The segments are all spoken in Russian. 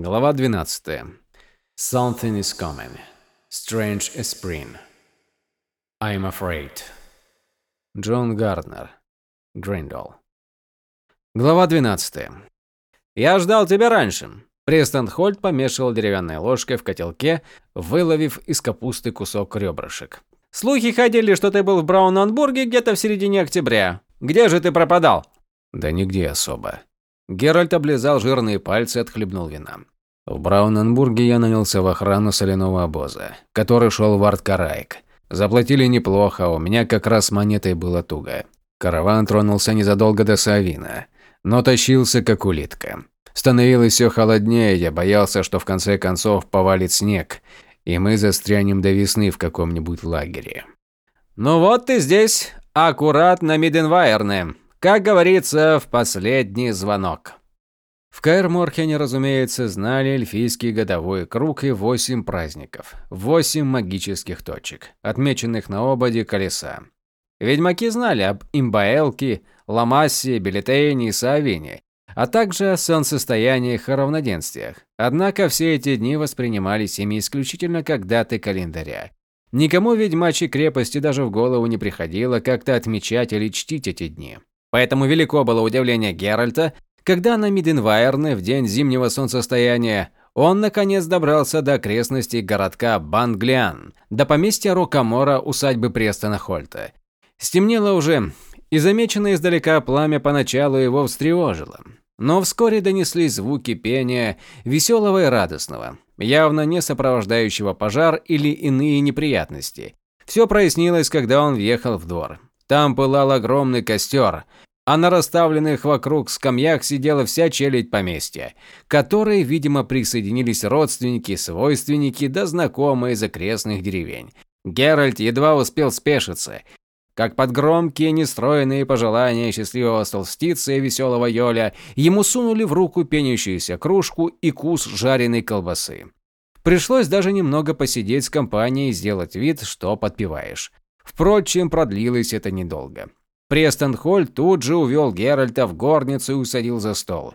Глава 12. Something is coming. Strange as spring. I'm afraid. Джон Гарднер. Гриндол. Глава 12. Я ждал тебя раньше. Престон Хольт помешивал деревянной ложкой в котелке, выловив из капусты кусок ребрышек. Слухи ходили, что ты был в Браунанбурге где-то в середине октября. Где же ты пропадал? Да нигде особо. Геральт облизал жирные пальцы и отхлебнул вина. В Брауненбурге я нанялся в охрану соляного обоза, который шел в Арткарайк. Заплатили неплохо, у меня как раз с монетой было туго. Караван тронулся незадолго до Савина, но тащился как улитка. Становилось все холоднее, я боялся, что в конце концов повалит снег, и мы застрянем до весны в каком-нибудь лагере. «Ну вот ты здесь, аккуратно Миденвайерне», как говорится, в последний звонок. В Каэр-Морхене, разумеется, знали эльфийский годовой круг и восемь праздников, восемь магических точек, отмеченных на ободе колеса. Ведьмаки знали об Имбаэлке, Ламассе, Билетейне и Саавине, а также о солнцестояниях и равноденствиях. Однако все эти дни воспринимались ими исключительно как даты календаря. Никому ведьмачьей крепости даже в голову не приходило как-то отмечать или чтить эти дни. Поэтому велико было удивление Геральта, когда на Миденвайерне в день зимнего солнцестояния он наконец добрался до окрестностей городка Банглиан, до поместья Рокамора усадьбы Престона Хольта. Стемнело уже, и замеченное издалека пламя поначалу его встревожило. Но вскоре донеслись звуки пения, веселого и радостного, явно не сопровождающего пожар или иные неприятности. Все прояснилось, когда он въехал в двор. Там пылал огромный костер, а на расставленных вокруг скамьях сидела вся челядь поместья, которой, видимо, присоединились родственники, свойственники да знакомые из окрестных деревень. Геральт едва успел спешиться, как под громкие нестроенные пожелания счастливого столстица и веселого Йоля ему сунули в руку пенящуюся кружку и кус жареной колбасы. Пришлось даже немного посидеть с компанией и сделать вид, что подпеваешь. Впрочем, продлилось это недолго. Престон Холл тут же увел Геральта в горницу и усадил за стол.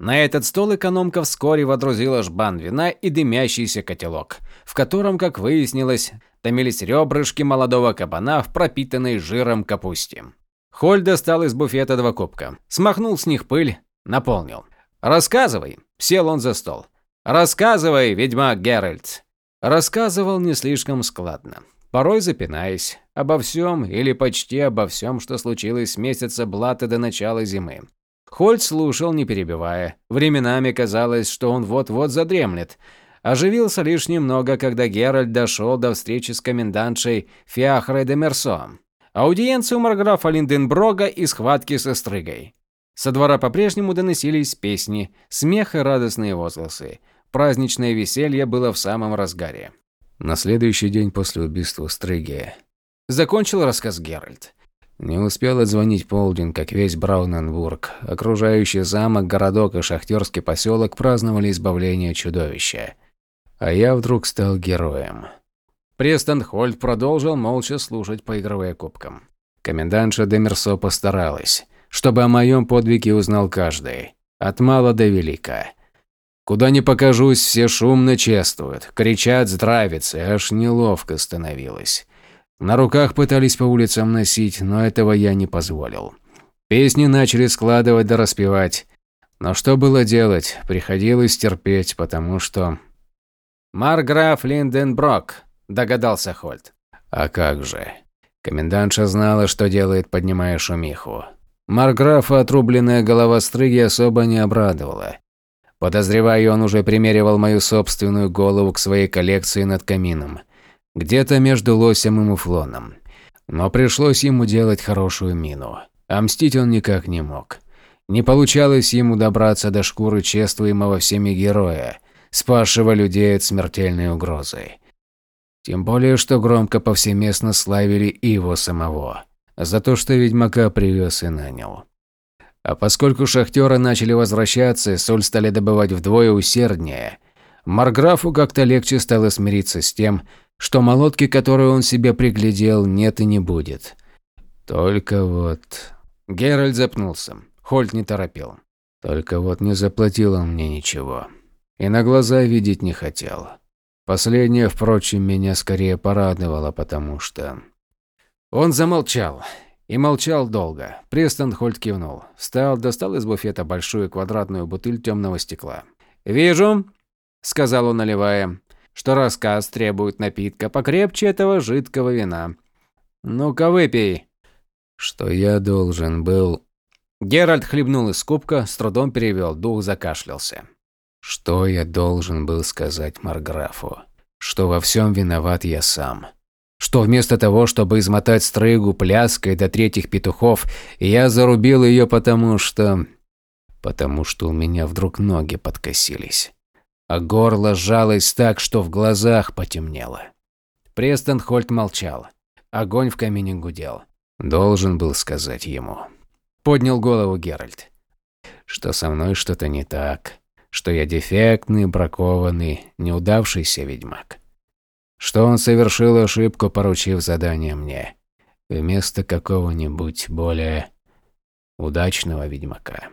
На этот стол экономка вскоре водрузила жбан вина и дымящийся котелок, в котором, как выяснилось, томились ребрышки молодого кабана в пропитанной жиром капусте. Холь достал из буфета два кубка, смахнул с них пыль, наполнил. «Рассказывай!» – сел он за стол. «Рассказывай, ведьмак Геральт!» Рассказывал не слишком складно порой запинаясь, обо всем или почти обо всем, что случилось с месяца Блата до начала зимы. Хольт слушал, не перебивая. Временами казалось, что он вот-вот задремлет. Оживился лишь немного, когда Геральт дошел до встречи с комендантшей Фиахрой де Мерсо. Аудиенцию Марграфа Линденброга и схватки со Стрыгой. Со двора по-прежнему доносились песни, смех и радостные возгласы. Праздничное веселье было в самом разгаре. На следующий день после убийства Стрыги. Закончил рассказ Геральт. Не успел отзвонить полдень, как весь Брауненбург, окружающий замок, городок и шахтерский поселок праздновали избавление чудовища. А я вдруг стал героем. Престон Хольт продолжил молча слушать по игровым кубкам. Комендантша Демерсо постаралась, чтобы о моем подвиге узнал каждый, от мала до велика. Куда ни покажусь, все шумно чествуют, кричат, здравятся, аж неловко становилось. На руках пытались по улицам носить, но этого я не позволил. Песни начали складывать да распевать. Но что было делать, приходилось терпеть, потому что... «Марграф Линденброк», – догадался Хольт. «А как же?» Комендантша знала, что делает, поднимая шумиху. Марграфа отрубленная голова стрыги особо не обрадовала. Подозреваю, он уже примеривал мою собственную голову к своей коллекции над камином. Где-то между лосем и муфлоном. Но пришлось ему делать хорошую мину. А мстить он никак не мог. Не получалось ему добраться до шкуры чествуемого всеми героя, спасшего людей от смертельной угрозы. Тем более, что громко повсеместно славили и его самого. За то, что ведьмака привез и нанял. А поскольку шахтеры начали возвращаться, соль стали добывать вдвое усерднее, Марграфу как-то легче стало смириться с тем, что молотки, которые он себе приглядел, нет и не будет. Только вот... Геральт запнулся. Хольт не торопил. Только вот не заплатил он мне ничего. и на глаза видеть не хотел. Последнее, впрочем, меня скорее порадовало, потому что... Он замолчал. И молчал долго. Престон Хольт кивнул. Встал, достал из буфета большую квадратную бутыль темного стекла. «Вижу», — сказал он, наливая, — «что рассказ требует напитка покрепче этого жидкого вина. Ну-ка, выпей». Что я должен был... Геральт хлебнул из кубка, с трудом перевел дух, закашлялся. Что я должен был сказать Марграфу? Что во всем виноват я сам. Что вместо того, чтобы измотать стрыгу пляской до третьих петухов, я зарубил ее потому что... Потому что у меня вдруг ноги подкосились. А горло сжалось так, что в глазах потемнело. Престон Хольт молчал. Огонь в камине гудел. Должен был сказать ему. Поднял голову Геральт. Что со мной что-то не так. Что я дефектный, бракованный, неудавшийся ведьмак. Что он совершил ошибку, поручив задание мне. Вместо какого-нибудь более удачного ведьмака.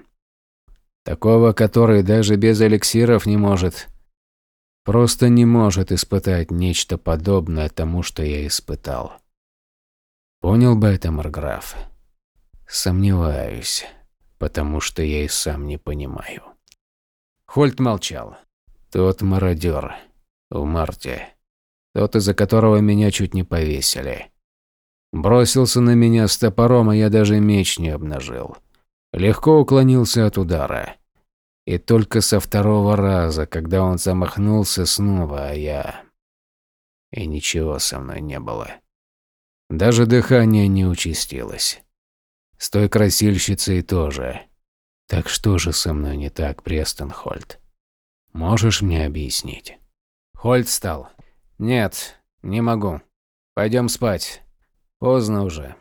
Такого, который даже без эликсиров не может... Просто не может испытать нечто подобное тому, что я испытал. Понял бы это Марграф? Сомневаюсь, потому что я и сам не понимаю. Хольт молчал. Тот мародер в марте, тот, из-за которого меня чуть не повесили. Бросился на меня с топором, а я даже меч не обнажил. Легко уклонился от удара. И только со второго раза, когда он замахнулся снова, а я... И ничего со мной не было. Даже дыхание не участилось. С той красильщицей тоже. Так что же со мной не так, Престон Хольт? Можешь мне объяснить? Хольт встал. Нет, не могу. Пойдем спать. Поздно уже.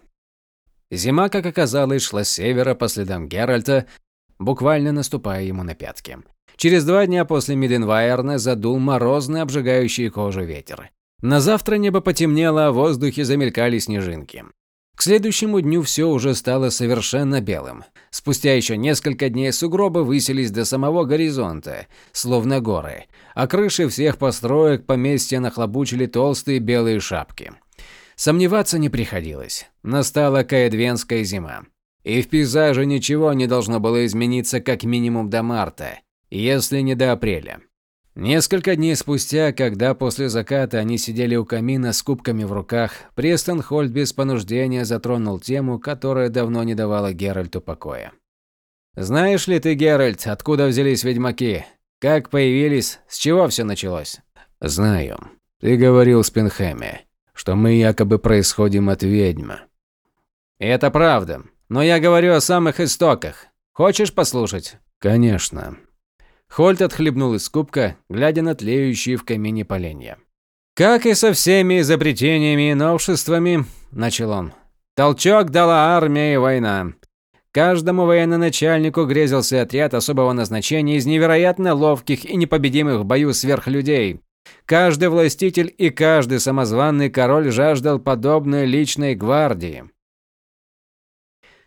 Зима, как оказалось, шла с севера по следам Геральта, буквально наступая ему на пятки. Через два дня после Миденвайерна задул морозный, обжигающий кожу ветер. На завтра небо потемнело, а в воздухе замелькали снежинки. К следующему дню все уже стало совершенно белым. Спустя еще несколько дней сугробы высились до самого горизонта, словно горы, а крыши всех построек поместья нахлобучили толстые белые шапки. Сомневаться не приходилось. Настала каэдвенская зима. И в пейзаже ничего не должно было измениться как минимум до марта, если не до апреля. Несколько дней спустя, когда после заката они сидели у камина с кубками в руках, Престон Хольд без понуждения затронул тему, которая давно не давала Геральту покоя. «Знаешь ли ты, Геральт, откуда взялись ведьмаки? Как появились? С чего все началось?» «Знаю. Ты говорил Спинхэме, что мы якобы происходим от ведьмы». «Это правда. Но я говорю о самых истоках. Хочешь послушать?» «Конечно. Хольт отхлебнул из кубка, глядя на тлеющие в камине поленья. «Как и со всеми изобретениями и новшествами», – начал он, – «толчок дала армия и война. Каждому военачальнику грезился отряд особого назначения из невероятно ловких и непобедимых в бою сверхлюдей. Каждый властитель и каждый самозванный король жаждал подобной личной гвардии.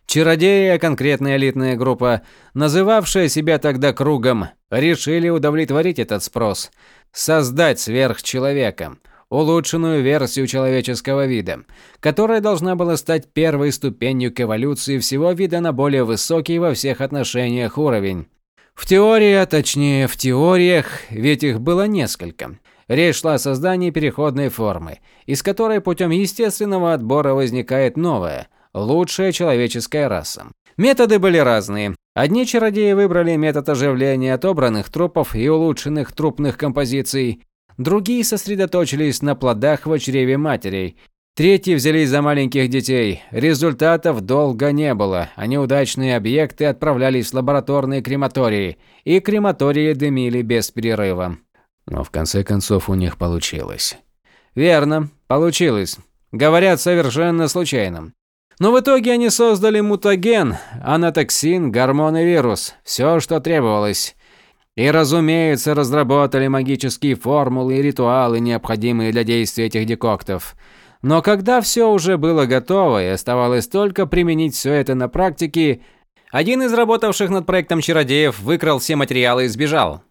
Чародеи, а конкретная элитная группа, называвшая себя тогда кругом, решили удовлетворить этот спрос, создать сверхчеловека, улучшенную версию человеческого вида, которая должна была стать первой ступенью к эволюции всего вида на более высокий во всех отношениях уровень. В теории, а точнее в теориях, ведь их было несколько. Речь шла о создании переходной формы, из которой путем естественного отбора возникает новая, лучшая человеческая раса. Методы были разные. Одни чародеи выбрали метод оживления отобранных трупов и улучшенных трупных композиций, другие сосредоточились на плодах в чреве матерей, третьи взялись за маленьких детей. Результатов долго не было, а неудачные объекты отправлялись в лабораторные крематории, и крематории дымили без перерыва. Но в конце концов у них получилось. Верно, получилось. Говорят, совершенно случайно. Но в итоге они создали мутаген, анатоксин, гормон и вирус. Все, что требовалось. И, разумеется, разработали магические формулы и ритуалы, необходимые для действия этих декоктов. Но когда все уже было готово и оставалось только применить все это на практике, один из работавших над проектом чародеев выкрал все материалы и сбежал.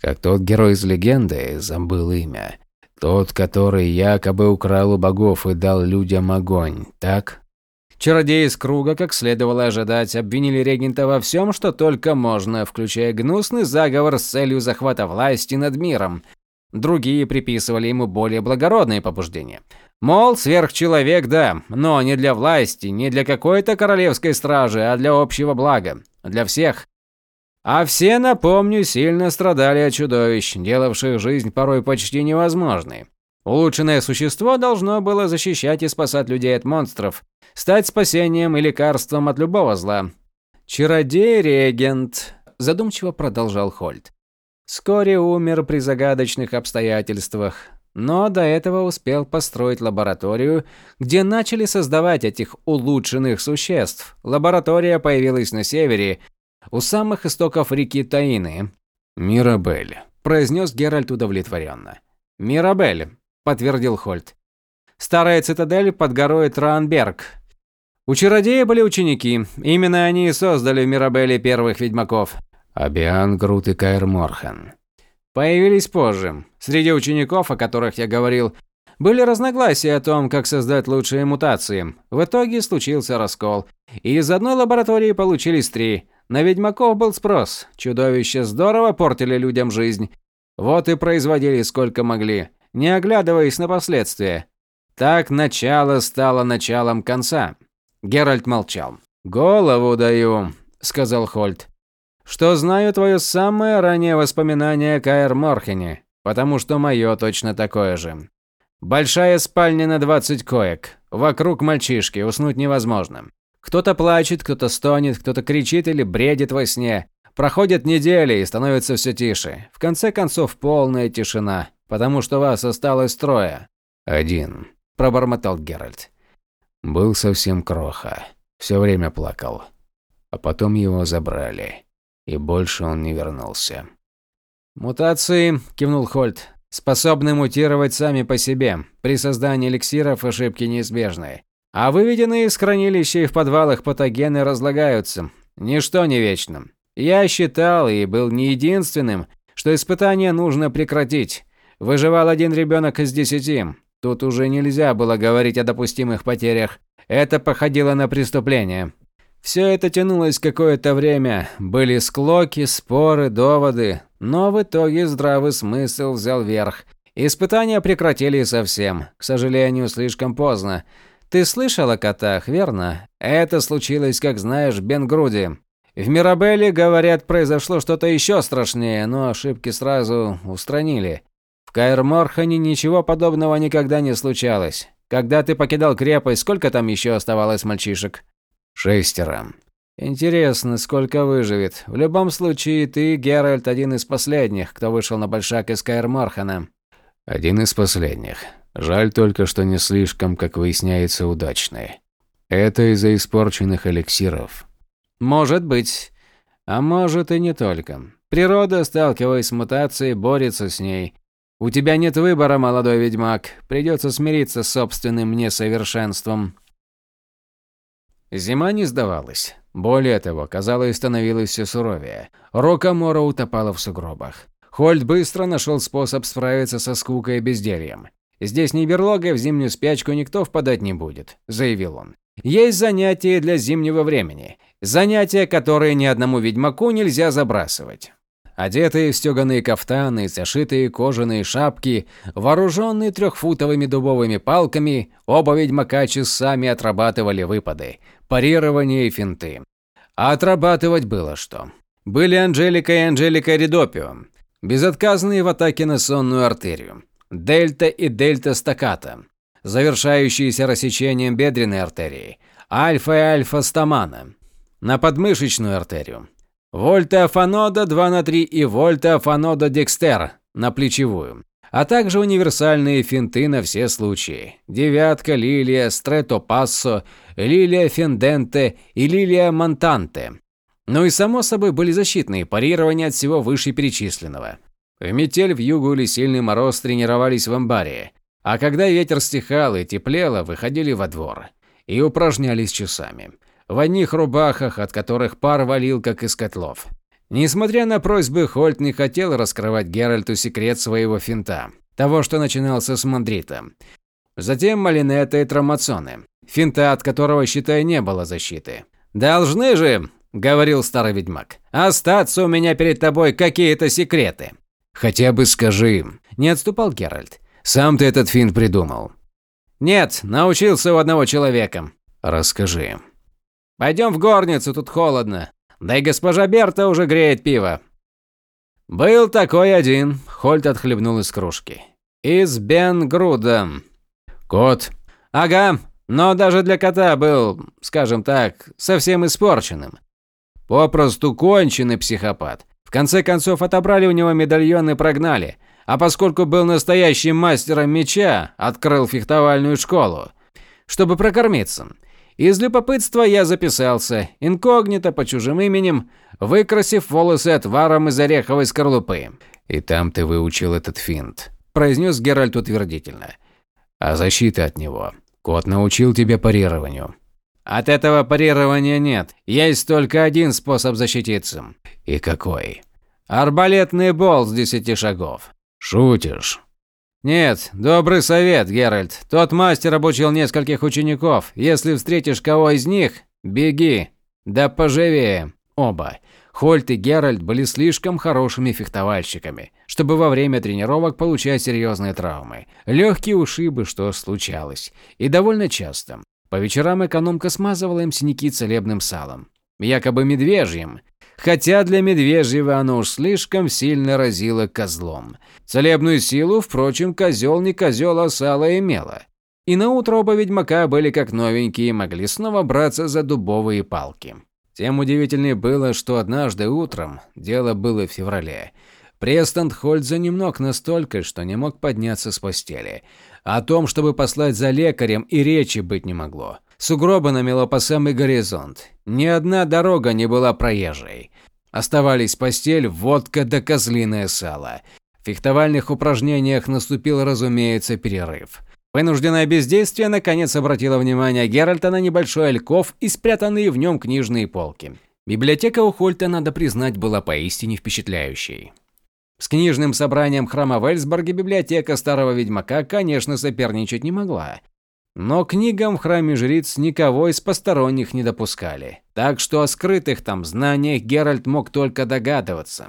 Как тот герой из легенды, забыл имя. Тот, который якобы украл у богов и дал людям огонь, так? Чародеи из круга, как следовало ожидать, обвинили регента во всем, что только можно, включая гнусный заговор с целью захвата власти над миром. Другие приписывали ему более благородные побуждения. Мол, сверхчеловек, да, но не для власти, не для какой-то королевской стражи, а для общего блага. Для всех. А все, напомню, сильно страдали от чудовищ, делавших жизнь порой почти невозможной. Улучшенное существо должно было защищать и спасать людей от монстров, стать спасением и лекарством от любого зла. «Чародей-регент», – задумчиво продолжал Хольт. Вскоре умер при загадочных обстоятельствах, но до этого успел построить лабораторию, где начали создавать этих улучшенных существ. Лаборатория появилась на севере, у самых истоков реки Таины. «Мирабель», – произнес Геральт удовлетворенно. «Мирабель», – подтвердил Хольт. «Старая цитадель под горой Траанберг. У чародея были ученики. Именно они и создали в Мирабеле первых ведьмаков. Абиан, Грут и Каэр Морхан. Появились позже. Среди учеников, о которых я говорил, были разногласия о том, как создать лучшие мутации. В итоге случился раскол. И из одной лаборатории получились три. На ведьмаков был спрос. Чудовища здорово портили людям жизнь. Вот и производили сколько могли, не оглядываясь на последствия. Так начало стало началом конца. Геральт молчал. «Голову даю», – сказал Хольт что знаю твое самое раннее воспоминание о Каэр Морхене, потому что мое точно такое же. Большая спальня на 20 коек. Вокруг мальчишки, уснуть невозможно. Кто-то плачет, кто-то стонет, кто-то кричит или бредит во сне. Проходят недели и становится все тише. В конце концов, полная тишина, потому что вас осталось трое. «Один», – пробормотал Геральт. Был совсем кроха. Все время плакал. А потом его забрали и больше он не вернулся. «Мутации», – кивнул Хольт, – «способны мутировать сами по себе. При создании эликсиров ошибки неизбежны. А выведенные из хранилища и в подвалах патогены разлагаются. Ничто не вечно. Я считал и был не единственным, что испытание нужно прекратить. Выживал один ребенок из десяти. Тут уже нельзя было говорить о допустимых потерях. Это походило на преступление. Все это тянулось какое-то время, были склоки, споры, доводы, но в итоге здравый смысл взял верх. Испытания прекратили совсем, к сожалению, слишком поздно. Ты слышал о котах, верно? Это случилось, как знаешь, в Бенгруде. В Мирабелле, говорят, произошло что-то еще страшнее, но ошибки сразу устранили. В Каэр-Морхане ничего подобного никогда не случалось. Когда ты покидал крепость, сколько там еще оставалось мальчишек? Шестеро. Интересно, сколько выживет. В любом случае, ты, Геральт, один из последних, кто вышел на большак из Каэр-Мархана. Один из последних. Жаль только, что не слишком, как выясняется, удачный. Это из-за испорченных эликсиров. Может быть. А может и не только. Природа, сталкиваясь с мутацией, борется с ней. У тебя нет выбора, молодой ведьмак. Придется смириться с собственным несовершенством. Зима не сдавалась. Более того, казалось, становилось все суровее. Рокамора утопала в сугробах. Хольд быстро нашел способ справиться со скукой и бездельем. «Здесь не берлога, в зимнюю спячку никто впадать не будет», – заявил он. «Есть занятия для зимнего времени. Занятия, которые ни одному ведьмаку нельзя забрасывать». Одетые в стеганые кафтаны, зашитые кожаные шапки, вооруженные трехфутовыми дубовыми палками, оба ведьмака часами отрабатывали выпады, парирование и финты. А отрабатывать было что. Были Анжелика и Анжелика Редопио, безотказные в атаке на сонную артерию, дельта и дельта стаката, завершающиеся рассечением бедренной артерии, альфа и альфа стамана, на подмышечную артерию, вольта афанода 2 на 3 и вольта афанода декстер на плечевую а также универсальные финты на все случаи. Девятка, лилия, стрето пассо, лилия фенденте и лилия монтанте. Ну и само собой были защитные парирования от всего вышеперечисленного. В метель, в югу или сильный мороз тренировались в амбаре, а когда ветер стихал и теплело, выходили во двор и упражнялись часами. В одних рубахах, от которых пар валил, как из котлов. Несмотря на просьбы, Хольт не хотел раскрывать Геральту секрет своего финта, того, что начинался с Мандрита. Затем Малинета и Тромацоны, финта от которого, считай, не было защиты. «Должны же, – говорил старый ведьмак, – остаться у меня перед тобой какие-то секреты». «Хотя бы скажи», – не отступал Геральт. «Сам ты этот финт придумал». «Нет, научился у одного человека». «Расскажи». «Пойдем в горницу, тут холодно. Да и госпожа Берта уже греет пиво». «Был такой один», – Хольт отхлебнул из кружки. «Из Бенгруда». «Кот?» «Ага, но даже для кота был, скажем так, совсем испорченным. Попросту конченый психопат. В конце концов отобрали у него медальон и прогнали. А поскольку был настоящим мастером меча, открыл фехтовальную школу, чтобы прокормиться. Из любопытства я записался, инкогнито по чужим именем, выкрасив волосы отваром из ореховой скорлупы. «И там ты выучил этот финт», – произнес Геральт утвердительно. «А защита от него? Кот научил тебя парированию». «От этого парирования нет. Есть только один способ защититься». «И какой?» «Арбалетный болт с десяти шагов». «Шутишь?» «Нет, добрый совет, Геральт. Тот мастер обучил нескольких учеников. Если встретишь кого из них, беги. Да поживее. Оба. Хольт и Геральт были слишком хорошими фехтовальщиками, чтобы во время тренировок получать серьезные травмы. Легкие ушибы, что случалось. И довольно часто. По вечерам экономка смазывала им синяки целебным салом. Якобы медвежьим, хотя для медвежьего оно уж слишком сильно разило козлом. Целебную силу, впрочем, козел не козел, а сало имело. И на утро оба ведьмака были как новенькие и могли снова браться за дубовые палки. Тем удивительнее было, что однажды утром, дело было в феврале, Престон Хольт занемног настолько, что не мог подняться с постели. О том, чтобы послать за лекарем, и речи быть не могло. Сугробы намело по самый горизонт. Ни одна дорога не была проезжей. Оставались постель, водка да козлиное сало. В фехтовальных упражнениях наступил, разумеется, перерыв. Вынужденное бездействие наконец обратило внимание Геральта на небольшой альков и спрятанные в нем книжные полки. Библиотека у Хольта, надо признать, была поистине впечатляющей. С книжным собранием храма в Эльсборге библиотека старого ведьмака, конечно, соперничать не могла. Но книгам в храме жриц никого из посторонних не допускали, так что о скрытых там знаниях Геральт мог только догадываться.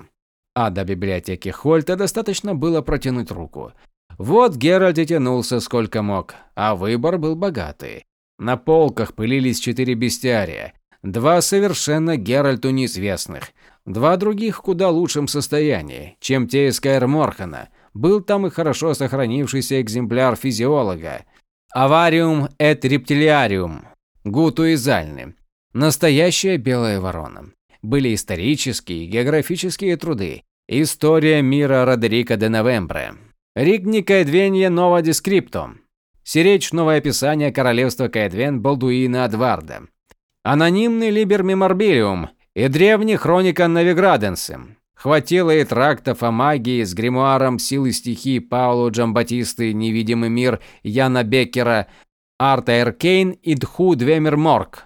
А до библиотеки Хольта достаточно было протянуть руку. Вот Геральт и тянулся сколько мог, а выбор был богатый. На полках пылились четыре бестиария, два совершенно Геральту неизвестных, два других в куда лучшем состоянии, чем те из Каэр Морхана. Был там и хорошо сохранившийся экземпляр физиолога, Авариум et рептилиариум. Гуту и Зальны. Настоящая белая ворона. Были исторические и географические труды. История мира Родерика де Новембре. Ригни Каэдвенье Нова Дескрипто. Сиречь новое описание королевства Каэдвен Балдуина Адварда. Анонимный Либер Меморбилиум и древний хроника Навиграденсы. Хватило и трактов о магии с гримуаром силы стихий Паулу Джамбатисты, Невидимый мир Яна Беккера, Арта Эркейн и Дху Двемер Морг.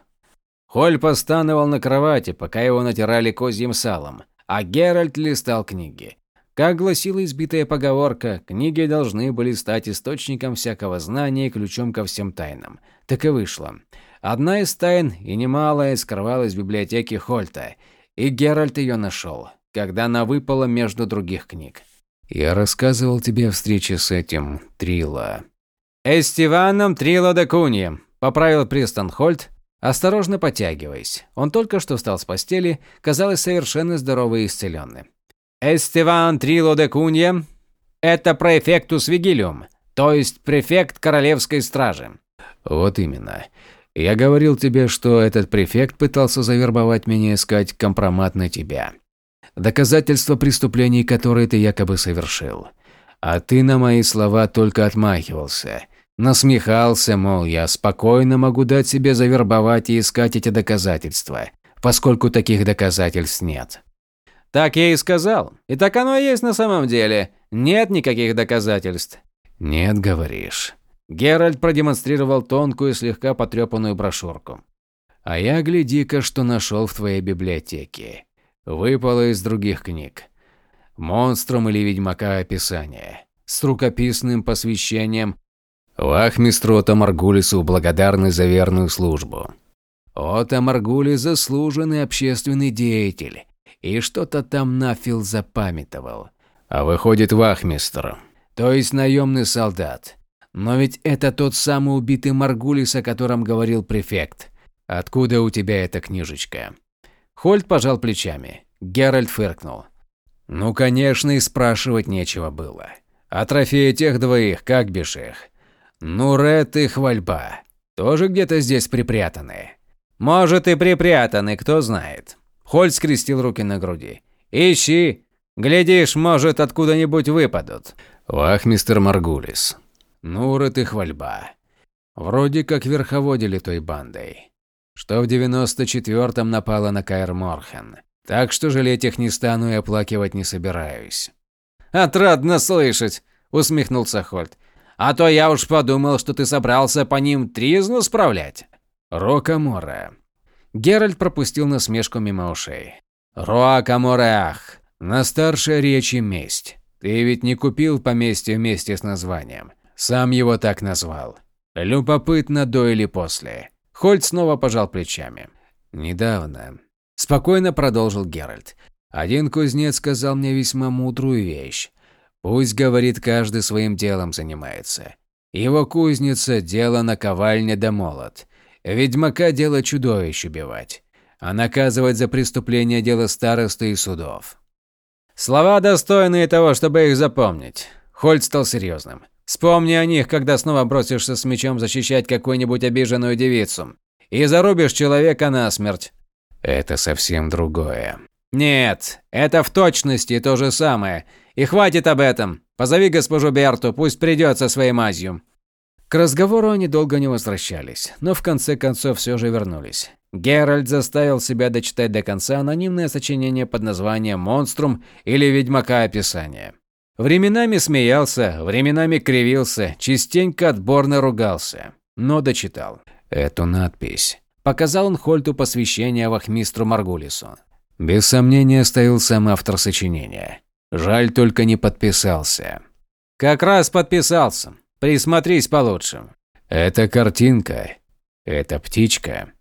Холь постановал на кровати, пока его натирали козьим салом, а Геральт листал книги. Как гласила избитая поговорка, книги должны были стать источником всякого знания и ключом ко всем тайнам. Так и вышло. Одна из тайн, и немалая, скрывалась в библиотеке Хольта, и Геральт ее нашел когда она выпала между других книг. «Я рассказывал тебе о встрече с этим Трила». «Эстиваном Трила де Куньем», – поправил Пристон Хольт, осторожно потягиваясь. Он только что встал с постели, казалось совершенно здоровый и исцеленный. «Эстиван Трило де Кунья – это префектус вигилиум, то есть префект королевской стражи». «Вот именно. Я говорил тебе, что этот префект пытался завербовать меня искать компромат на тебя доказательства преступлений, которые ты якобы совершил. А ты на мои слова только отмахивался. Насмехался, мол, я спокойно могу дать себе завербовать и искать эти доказательства, поскольку таких доказательств нет. Так я и сказал. И так оно и есть на самом деле. Нет никаких доказательств. Нет, говоришь. Геральт продемонстрировал тонкую, слегка потрепанную брошюрку. А я гляди-ка, что нашел в твоей библиотеке. выпало из других книг. Монструм или Ведьмака описание. С рукописным посвящением Вахмистру Ота Маргулису благодарны за верную службу. Ота Маргулис заслуженный общественный деятель. И что-то там нафил запамятовал. А выходит Вахмистр, то есть наемный солдат. Но ведь это тот самый убитый Маргулис, о котором говорил префект. Откуда у тебя эта книжечка? Хольт пожал плечами. Геральт фыркнул. Ну, конечно, и спрашивать нечего было. А трофеи тех двоих, как бишь их? Ну, Ред и Хвальба. Тоже где-то здесь припрятаны. Может и припрятаны, кто знает. Хольт скрестил руки на груди. Ищи. Глядишь, может, откуда-нибудь выпадут. Вахмистер Маргулис. Нурет и Хвальба. Вроде как верховодили той бандой. Что в 94-м напала на Каэр Морхен. Так что жалеть их не стану и оплакивать не собираюсь. «Отрадно слышать», – усмехнулся Хольт. «А то я уж подумал, что ты собрался по ним тризну справлять». «Рокамора». Геральт пропустил насмешку мимо ушей. «Роакамореах. На старшей речи месть. Ты ведь не купил поместье вместе с названием. Сам его так назвал. Любопытно до или после». Хольт снова пожал плечами. «Недавно Спокойно продолжил Геральт. Один кузнец сказал мне весьма мудрую вещь. Пусть, говорит, каждый своим делом занимается. Его кузница – дело наковальня да молот. Ведьмака – дело чудовищ убивать. А наказывать за преступление – дело старосты и судов. Слова достойные того, чтобы их запомнить. Хольт стал серьезным. Вспомни о них, когда снова бросишься с мечом защищать какую-нибудь обиженную девицу. И зарубишь человека насмерть. Это совсем другое. Нет, это в точности то же самое. И хватит об этом. Позови госпожу Берту, пусть придет со своей мазью. К разговору они долго не возвращались, но в конце концов все же вернулись. Геральт заставил себя дочитать до конца анонимное сочинение под названием «Монструм» или «Ведьмака описание». Временами смеялся, временами кривился, частенько отборно ругался, но дочитал. Эту надпись Показал он Хольту посвящение вахмистру Маргулису. Без сомнения стоял сам автор сочинения. Жаль, только не подписался. Как раз подписался. Присмотрись получше. Это картинка. Это птичка.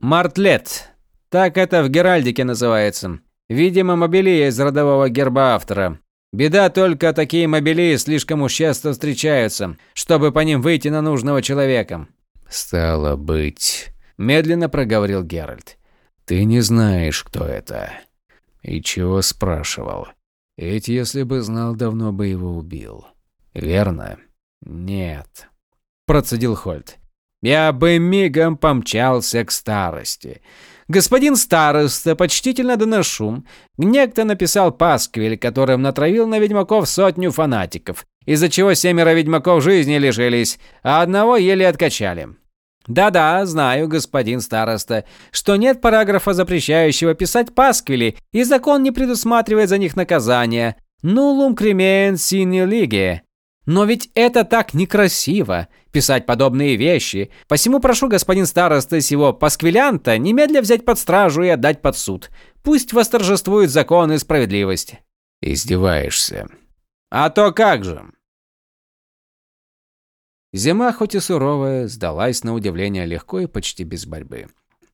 Мартлет. Так это в Геральдике называется. Видимо, мобилия из родового герба автора. Беда только, такие мобилии слишком уж часто встречаются, чтобы по ним выйти на нужного человека. Стало быть, медленно проговорил Геральт. Ты не знаешь, кто это. И чего спрашивал? Ведь если бы знал, давно бы его убил. Верно? Нет. Процедил Хольт. Я бы мигом помчался к старости. Господин староста, почтительно доношу. Некто написал пасквиль, которым натравил на ведьмаков сотню фанатиков, из-за чего семеро ведьмаков жизни лишились, а одного еле откачали. Да-да, знаю, господин староста, что нет параграфа, запрещающего писать пасквили, и закон не предусматривает за них наказания. Нулум кремен сини лиге. Но ведь это так некрасиво, писать подобные вещи. Посему прошу господин староста сего пасквилянта немедля взять под стражу и отдать под суд. Пусть восторжествует закон и справедливость. Издеваешься. А то как же. Зима, хоть и суровая, сдалась на удивление легко и почти без борьбы.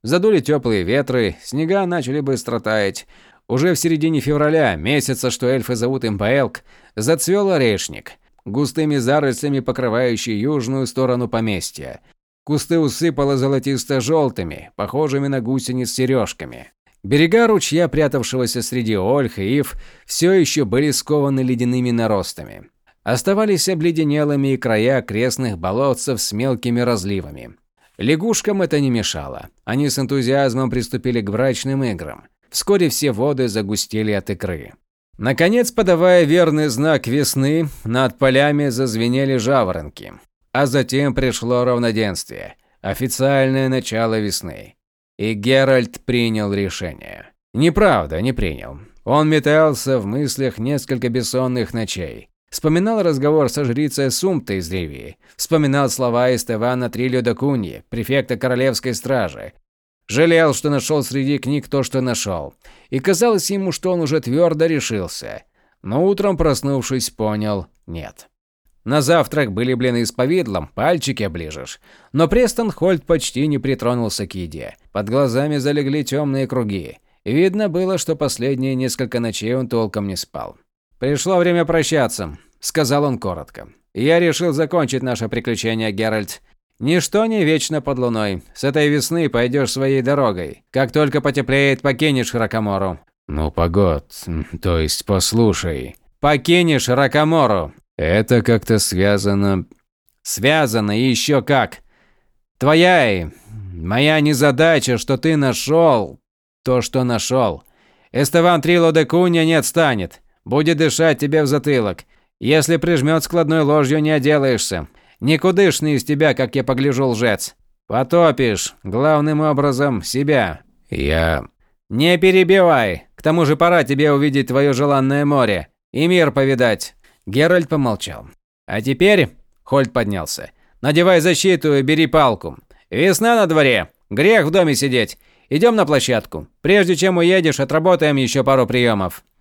Задули теплые ветры, снега начали быстро таять. Уже в середине февраля, месяца, что эльфы зовут Импаэлк, зацвел орешник, густыми зарослями покрывающий южную сторону поместья. Кусты усыпало золотисто-желтыми, похожими на гусениц сережками. Берега ручья, прятавшегося среди ольх и ив, все еще были скованы ледяными наростами. Оставались обледенелыми и края окрестных болотцев с мелкими разливами. Лягушкам это не мешало. Они с энтузиазмом приступили к брачным играм. Вскоре все воды загустели от икры. Наконец, подавая верный знак весны, над полями зазвенели жаворонки. А затем пришло равноденствие. Официальное начало весны. И Геральт принял решение. Неправда, не принял. Он метался в мыслях несколько бессонных ночей. Вспоминал разговор со жрицей Сумтой из Ривии. Вспоминал слова Эстевана Трильо да Куньи, префекта королевской стражи. Жалел, что нашел среди книг то, что нашел. И казалось ему, что он уже твердо решился. Но утром, проснувшись, понял – нет. На завтрак были блины с повидлом, пальчики оближешь. Но Престон Хольт почти не притронулся к еде. Под глазами залегли темные круги. Видно было, что последние несколько ночей он толком не спал. «Пришло время прощаться», – сказал он коротко. «Я решил закончить наше приключение, Геральт. Ничто не вечно под луной. С этой весны пойдешь своей дорогой. Как только потеплеет, покинешь Ракамору. Ну, погод, то есть послушай. Покинешь Ракамору. Это как-то связано... Связано и еще как. Твоя и моя незадача, что ты нашел то, что нашел. Эстеван Трило де Кунья не отстанет. Будет дышать тебе в затылок. Если прижмет складной ложью, не отделаешься. Никудышный из тебя, как я погляжу, лжец. Потопишь, главным образом, себя. Я... Не перебивай. К тому же пора тебе увидеть твое желанное море. И мир повидать. Геральт помолчал. А теперь... Хольд поднялся. Надевай защиту и бери палку. Весна на дворе. Грех в доме сидеть. Идем на площадку. Прежде чем уедешь, отработаем еще пару приемов.